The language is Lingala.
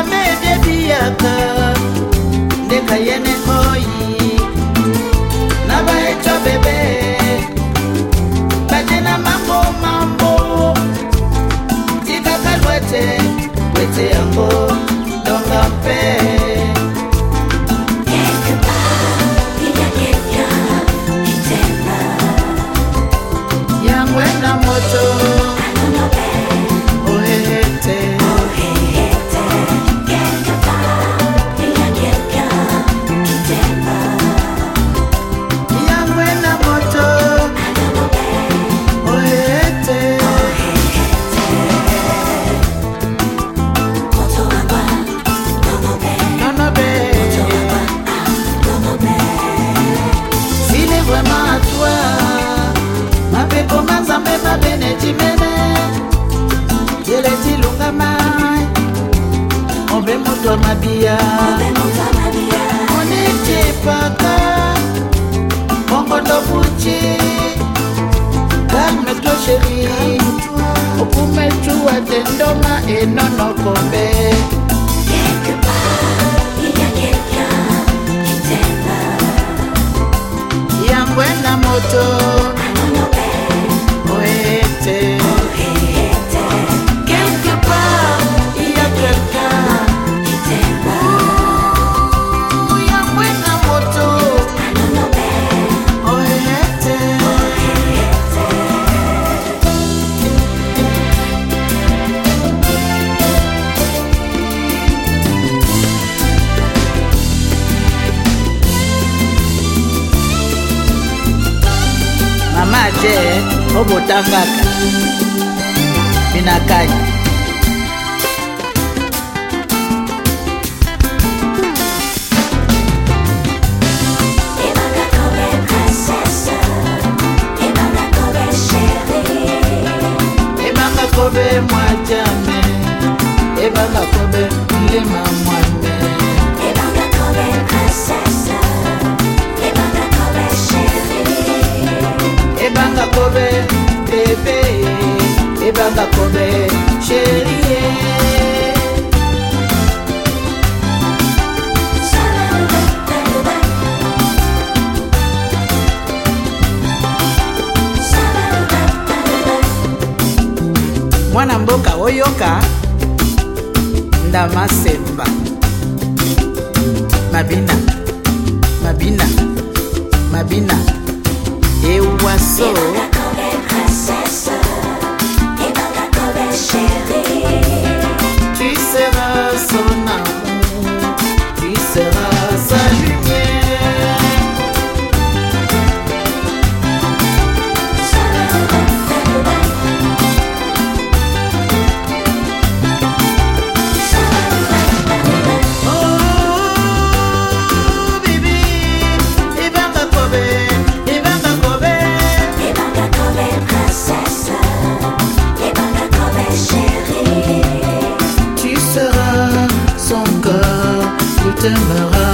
amede biaka ndeka yene koyi nabaeco bebe mapekoma nzambe mabenejimene yeletilungama obe moto mabiya onetepaka mongodobuci calme to sheri okumecuwa te ndoma enonokombe yangwe na moto te obota kaka binakanya ebanga kobe mwajame ebanga kobe mlema mwa nanga kobe sherie eh. mwana mboka oyoka ndama semba mabina mabina mabina ewaso yeah, تمغى